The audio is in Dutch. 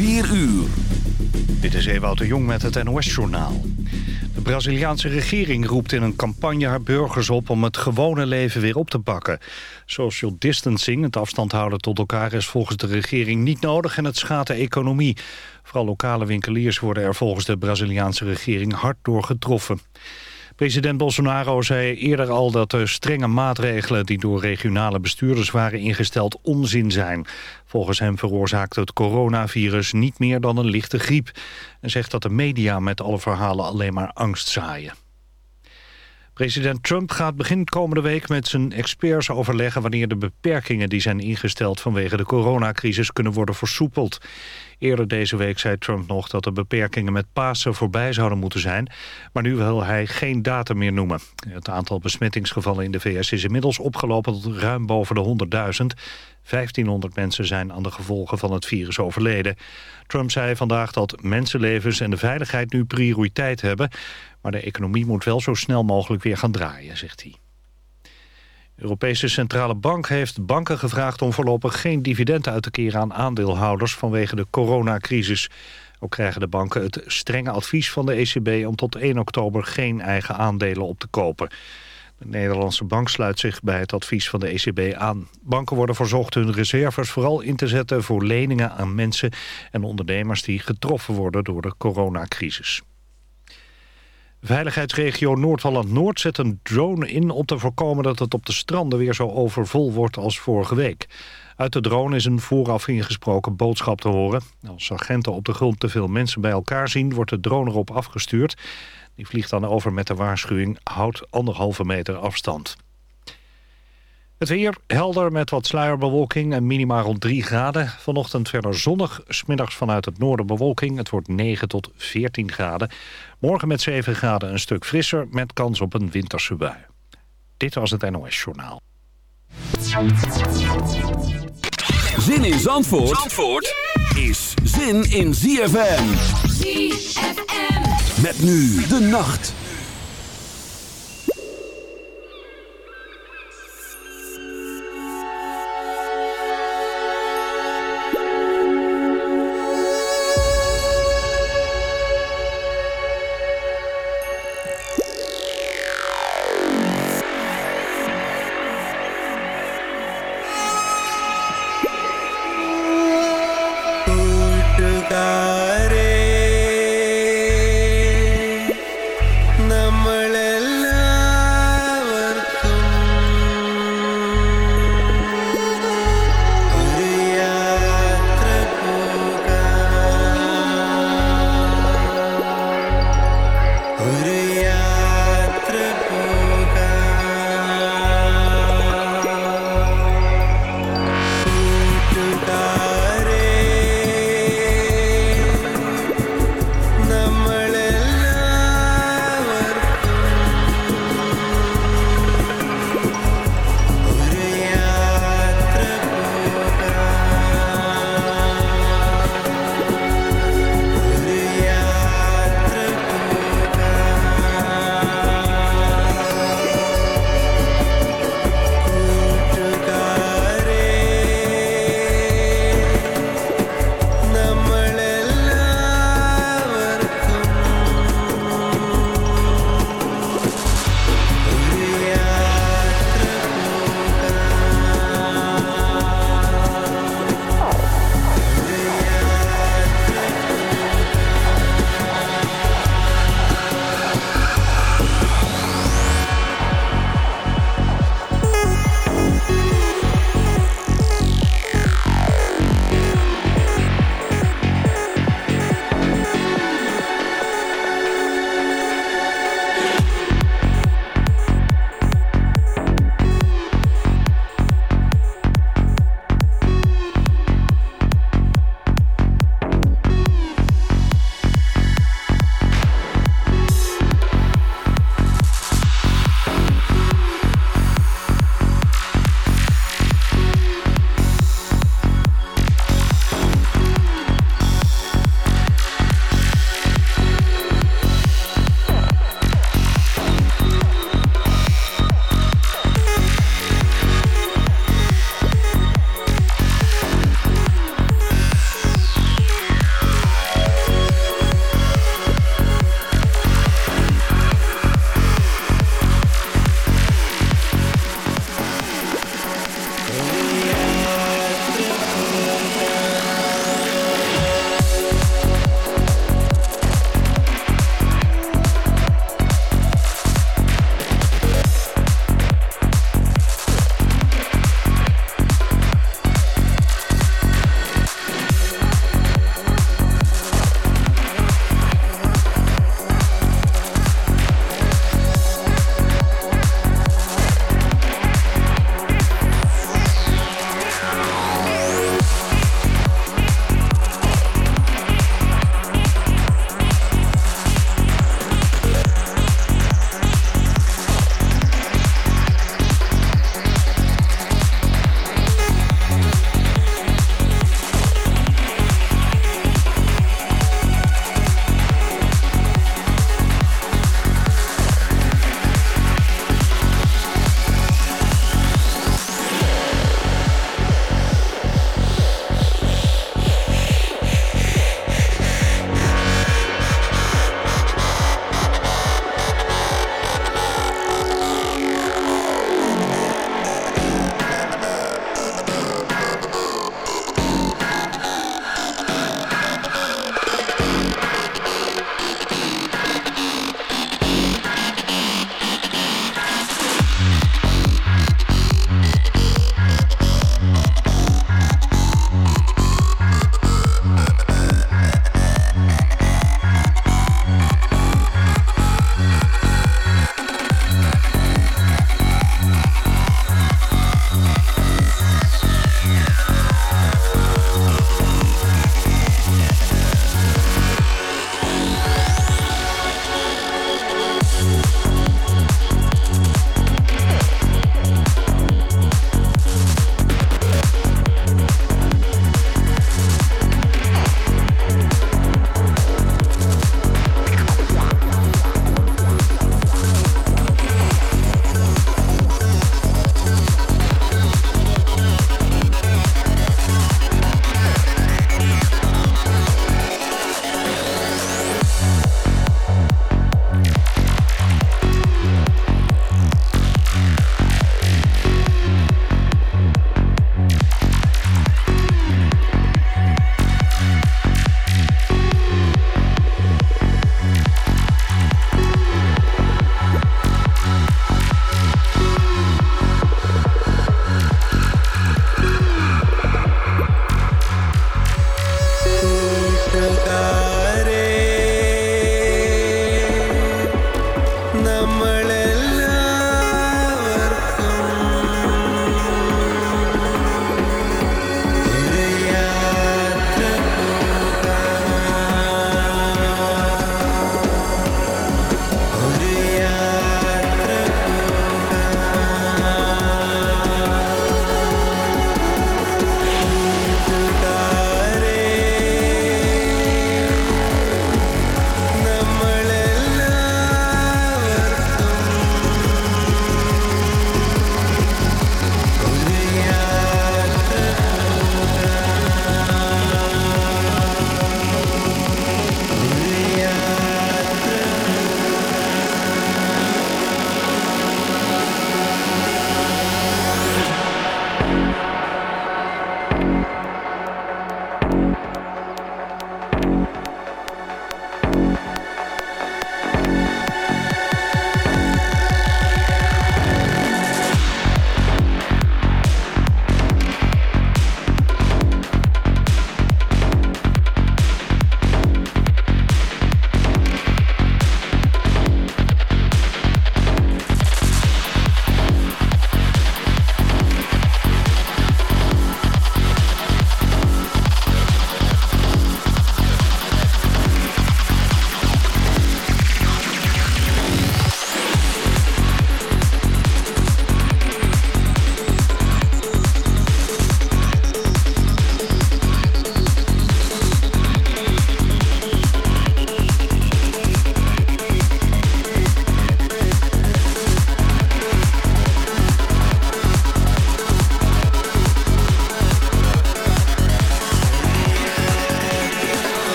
4 uur. Dit is Ewout de Jong met het NOS-journaal. De Braziliaanse regering roept in een campagne haar burgers op... om het gewone leven weer op te pakken. Social distancing, het afstand houden tot elkaar... is volgens de regering niet nodig en het schaadt de economie. Vooral lokale winkeliers worden er volgens de Braziliaanse regering hard door getroffen. President Bolsonaro zei eerder al dat de strenge maatregelen... die door regionale bestuurders waren ingesteld onzin zijn. Volgens hem veroorzaakt het coronavirus niet meer dan een lichte griep. En zegt dat de media met alle verhalen alleen maar angst zaaien. President Trump gaat begin komende week met zijn experts overleggen... wanneer de beperkingen die zijn ingesteld vanwege de coronacrisis kunnen worden versoepeld. Eerder deze week zei Trump nog dat de beperkingen met Pasen voorbij zouden moeten zijn. Maar nu wil hij geen datum meer noemen. Het aantal besmettingsgevallen in de VS is inmiddels opgelopen tot ruim boven de 100.000. 1500 mensen zijn aan de gevolgen van het virus overleden. Trump zei vandaag dat mensenlevens en de veiligheid nu prioriteit hebben. Maar de economie moet wel zo snel mogelijk weer gaan draaien, zegt hij. De Europese Centrale Bank heeft banken gevraagd om voorlopig geen dividend uit te keren aan aandeelhouders vanwege de coronacrisis. Ook krijgen de banken het strenge advies van de ECB om tot 1 oktober geen eigen aandelen op te kopen. De Nederlandse bank sluit zich bij het advies van de ECB aan. Banken worden verzocht hun reserves vooral in te zetten voor leningen aan mensen en ondernemers die getroffen worden door de coronacrisis. Veiligheidsregio Noord-Holland-Noord zet een drone in om te voorkomen dat het op de stranden weer zo overvol wordt als vorige week. Uit de drone is een vooraf ingesproken boodschap te horen. Als agenten op de grond te veel mensen bij elkaar zien, wordt de drone erop afgestuurd. Die vliegt dan over met de waarschuwing, houd anderhalve meter afstand. Het weer helder met wat sluierbewolking en minima rond 3 graden. Vanochtend verder zonnig, smiddags vanuit het noorden bewolking. Het wordt 9 tot 14 graden. Morgen met 7 graden een stuk frisser met kans op een winterse bui. Dit was het NOS Journaal. Zin in Zandvoort, Zandvoort is zin in ZFM. ZFM. Met nu de nacht.